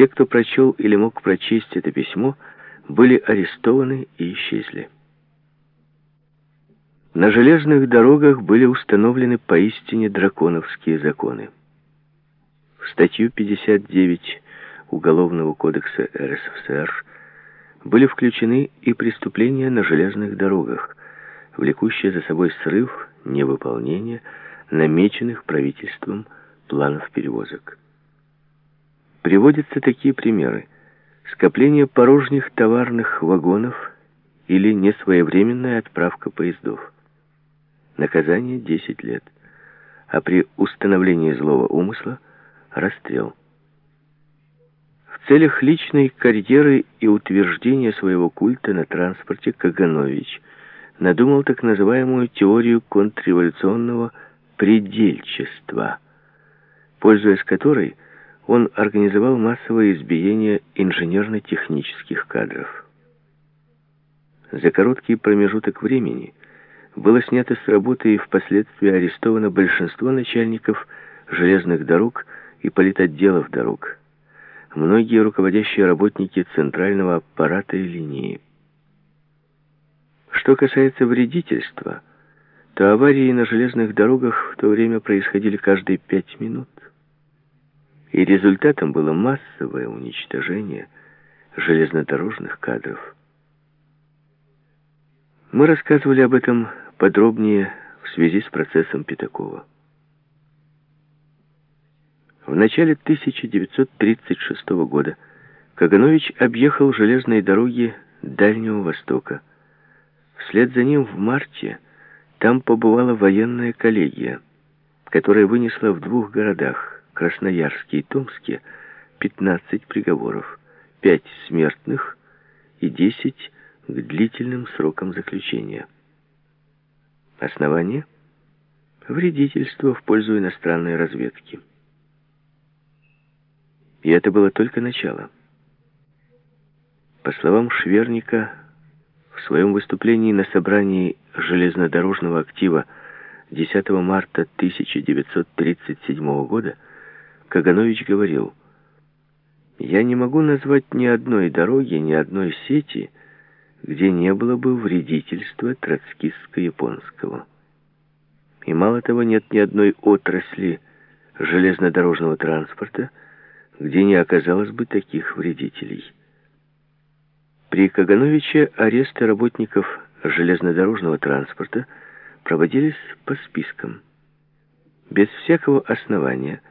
Все, кто прочел или мог прочесть это письмо, были арестованы и исчезли. На железных дорогах были установлены поистине драконовские законы. В статью 59 Уголовного кодекса РСФСР были включены и преступления на железных дорогах, влекущие за собой срыв, невыполнение намеченных правительством планов перевозок. Приводятся такие примеры. Скопление порожних товарных вагонов или несвоевременная отправка поездов. Наказание 10 лет. А при установлении злого умысла – расстрел. В целях личной карьеры и утверждения своего культа на транспорте Каганович надумал так называемую теорию контрреволюционного предельчества, пользуясь которой – он организовал массовое избиение инженерно-технических кадров. За короткий промежуток времени было снято с работы и впоследствии арестовано большинство начальников железных дорог и политотделов дорог, многие руководящие работники центрального аппарата и линии. Что касается вредительства, то аварии на железных дорогах в то время происходили каждые пять минут и результатом было массовое уничтожение железнодорожных кадров. Мы рассказывали об этом подробнее в связи с процессом Пятакова. В начале 1936 года Каганович объехал железные дороги Дальнего Востока. Вслед за ним в марте там побывала военная коллегия, которая вынесла в двух городах Красноярске и Томске 15 приговоров, 5 смертных и 10 к длительным срокам заключения. Основание? Вредительство в пользу иностранной разведки. И это было только начало. По словам Шверника, в своем выступлении на собрании железнодорожного актива 10 марта 1937 года Каганович говорил, «Я не могу назвать ни одной дороги, ни одной сети, где не было бы вредительства троцкистско-японского. И мало того, нет ни одной отрасли железнодорожного транспорта, где не оказалось бы таких вредителей». При Кагановиче аресты работников железнодорожного транспорта проводились по спискам. Без всякого основания –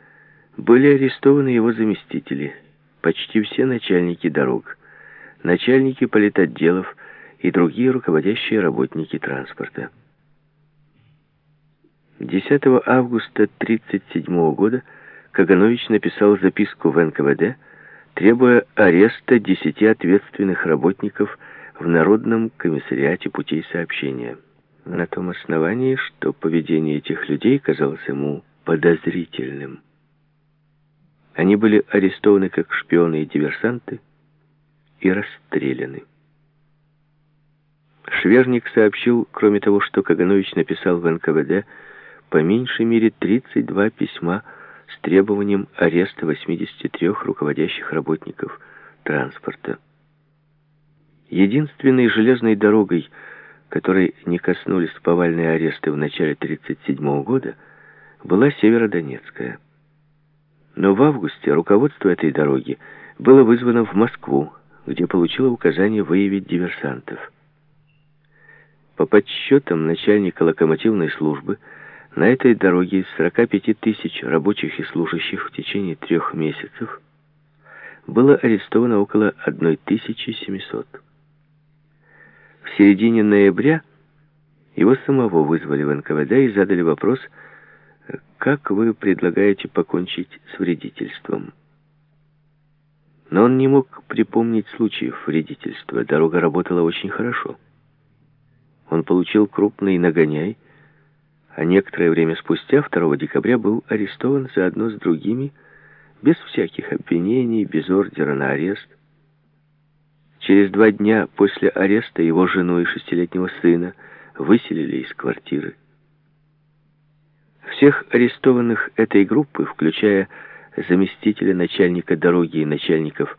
были арестованы его заместители, почти все начальники дорог, начальники политотделов и другие руководящие работники транспорта. 10 августа 1937 года Каганович написал записку в НКВД, требуя ареста 10 ответственных работников в Народном комиссариате путей сообщения. На том основании, что поведение этих людей казалось ему подозрительным. Они были арестованы как шпионы и диверсанты и расстреляны. Шверник сообщил, кроме того, что Каганович написал в НКВД по меньшей мере 32 письма с требованием ареста 83 руководящих работников транспорта. Единственной железной дорогой, которой не коснулись повальные аресты в начале 1937 года, была Северодонецкая. Но в августе руководство этой дороги было вызвано в Москву, где получило указание выявить диверсантов. По подсчетам начальника локомотивной службы, на этой дороге из 45 тысяч рабочих и служащих в течение трех месяцев было арестовано около 1700. В середине ноября его самого вызвали в НКВД и задали вопрос – как вы предлагаете покончить с вредительством? Но он не мог припомнить случаев вредительства. Дорога работала очень хорошо. Он получил крупный нагоняй, а некоторое время спустя, 2 декабря, был арестован заодно с другими, без всяких обвинений, без ордера на арест. Через два дня после ареста его жену и шестилетнего сына выселили из квартиры. Всех арестованных этой группы, включая заместителя начальника дороги и начальников